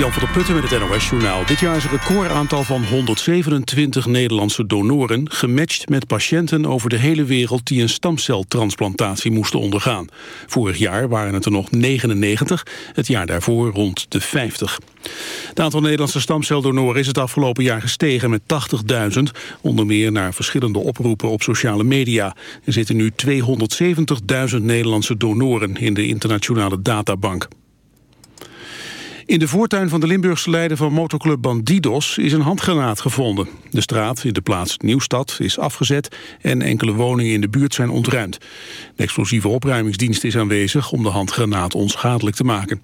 Jan van der Putten met het NOS-journaal. Dit jaar is een recordaantal van 127 Nederlandse donoren... gematcht met patiënten over de hele wereld... die een stamceltransplantatie moesten ondergaan. Vorig jaar waren het er nog 99, het jaar daarvoor rond de 50. Het aantal Nederlandse stamceldonoren is het afgelopen jaar gestegen met 80.000... onder meer naar verschillende oproepen op sociale media. Er zitten nu 270.000 Nederlandse donoren in de internationale databank. In de voortuin van de Limburgse leider van motoclub Bandidos is een handgranaat gevonden. De straat in de plaats Nieuwstad is afgezet en enkele woningen in de buurt zijn ontruimd. De explosieve opruimingsdienst is aanwezig om de handgranaat onschadelijk te maken.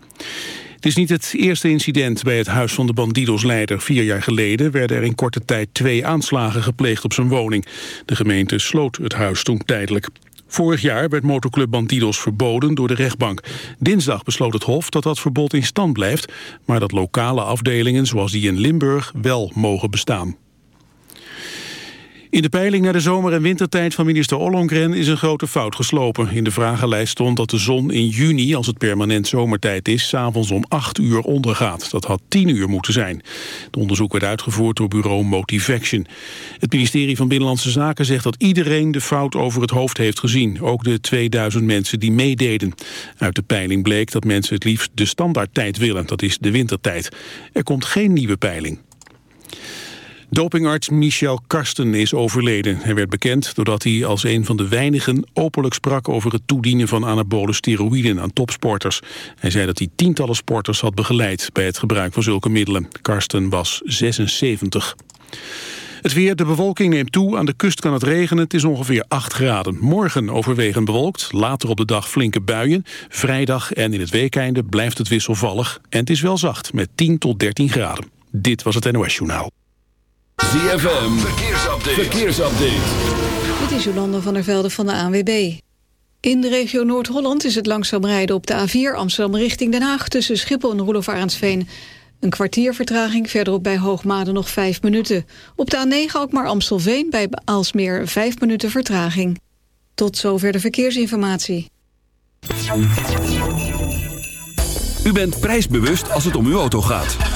Het is niet het eerste incident bij het huis van de Bandidos-leider. Vier jaar geleden werden er in korte tijd twee aanslagen gepleegd op zijn woning. De gemeente sloot het huis toen tijdelijk. Vorig jaar werd motoclub Bandidos verboden door de rechtbank. Dinsdag besloot het Hof dat dat verbod in stand blijft... maar dat lokale afdelingen zoals die in Limburg wel mogen bestaan. In de peiling naar de zomer- en wintertijd van minister Ollongren is een grote fout geslopen. In de vragenlijst stond dat de zon in juni, als het permanent zomertijd is, s'avonds om 8 uur ondergaat. Dat had 10 uur moeten zijn. Het onderzoek werd uitgevoerd door bureau Motivaction. Het ministerie van Binnenlandse Zaken zegt dat iedereen de fout over het hoofd heeft gezien. Ook de 2000 mensen die meededen. Uit de peiling bleek dat mensen het liefst de standaardtijd willen. Dat is de wintertijd. Er komt geen nieuwe peiling. Dopingarts Michel Karsten is overleden. Hij werd bekend doordat hij als een van de weinigen openlijk sprak over het toedienen van anabole steroïden aan topsporters. Hij zei dat hij tientallen sporters had begeleid bij het gebruik van zulke middelen. Karsten was 76. Het weer, de bewolking neemt toe. Aan de kust kan het regenen. Het is ongeveer 8 graden. Morgen overwegend bewolkt. Later op de dag flinke buien. Vrijdag en in het weekeinde blijft het wisselvallig. En het is wel zacht met 10 tot 13 graden. Dit was het NOS Journaal. ZFM, verkeersupdate. verkeersupdate. Dit is Jolanda van der Velde van de ANWB. In de regio Noord-Holland is het langzaam rijden op de A4 Amsterdam richting Den Haag... tussen Schiphol en Roelof Arendsveen. Een kwartier vertraging, verderop bij Hoogmade nog vijf minuten. Op de A9 ook maar Amstelveen bij Aalsmeer vijf minuten vertraging. Tot zover de verkeersinformatie. U bent prijsbewust als het om uw auto gaat.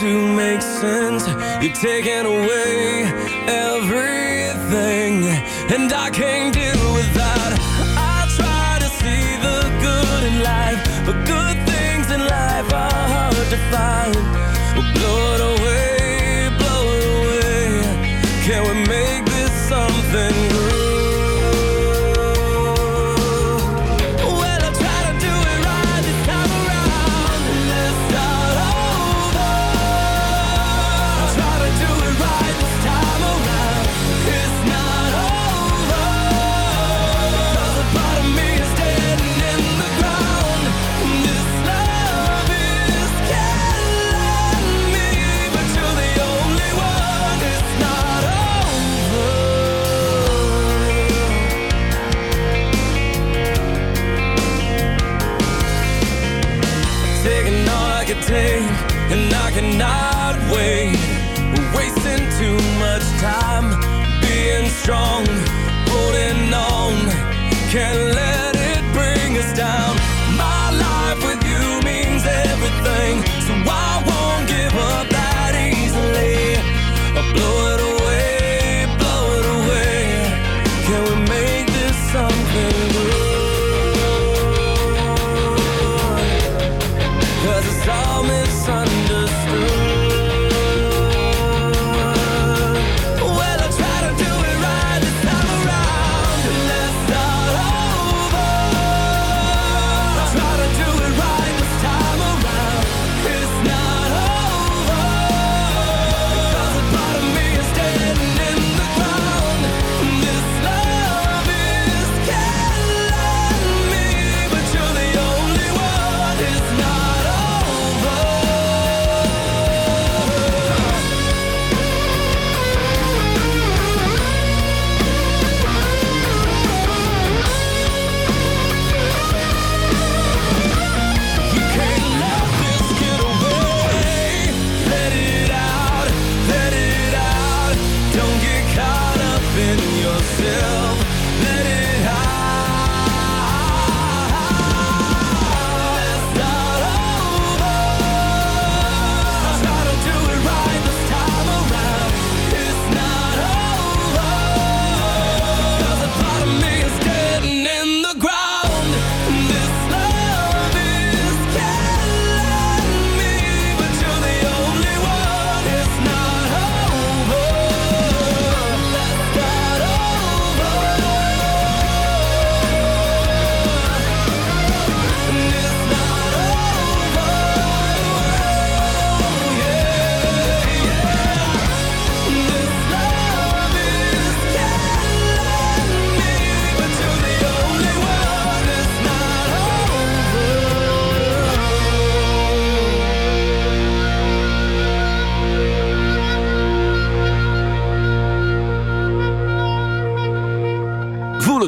to make sense. You're taking away every promise.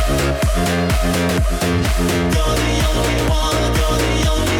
You're the only one, you're the only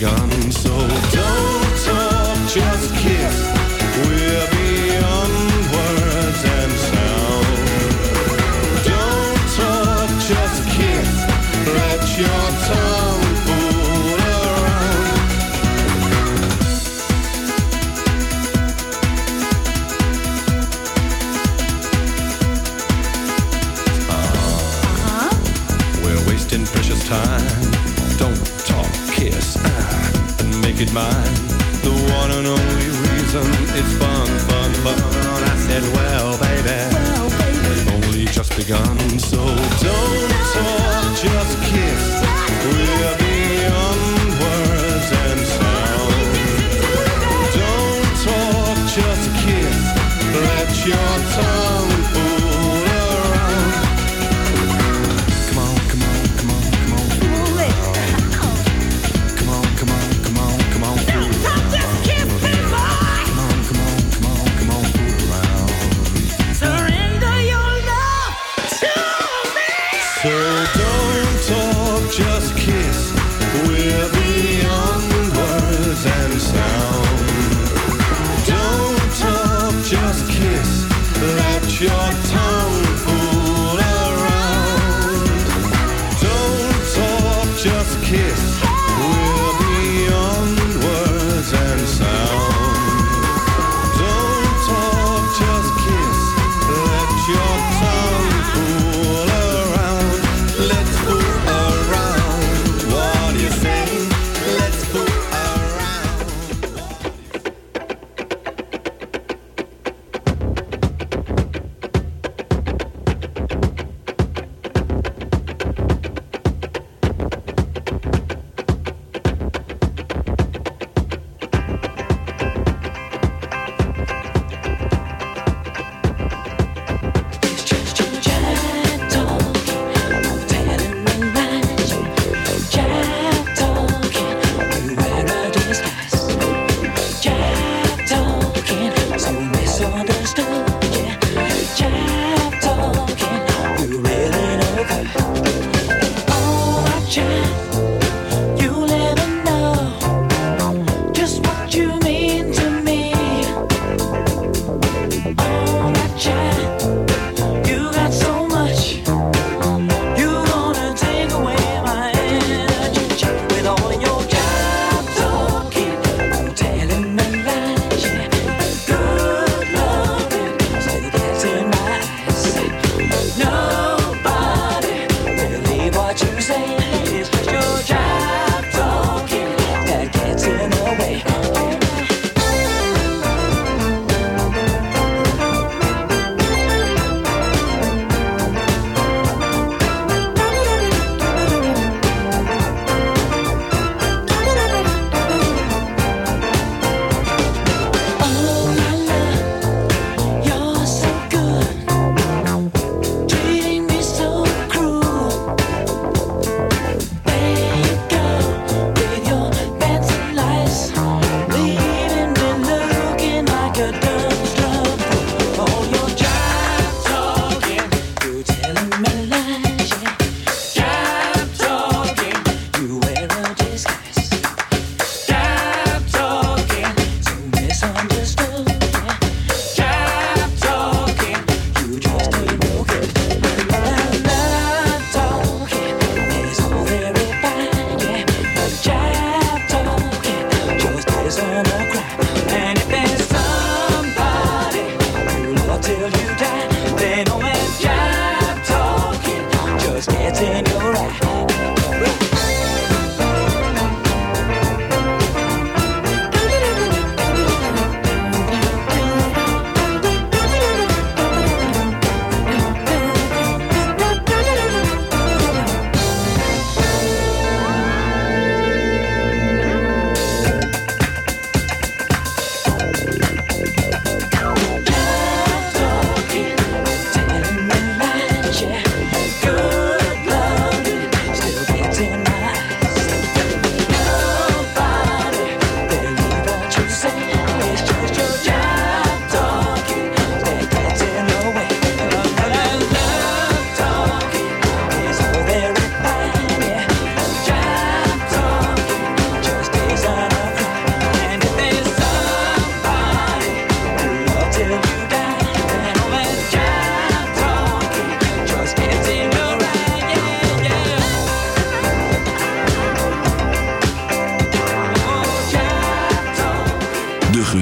gone. So don't.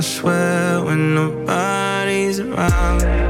Swear when nobody's around.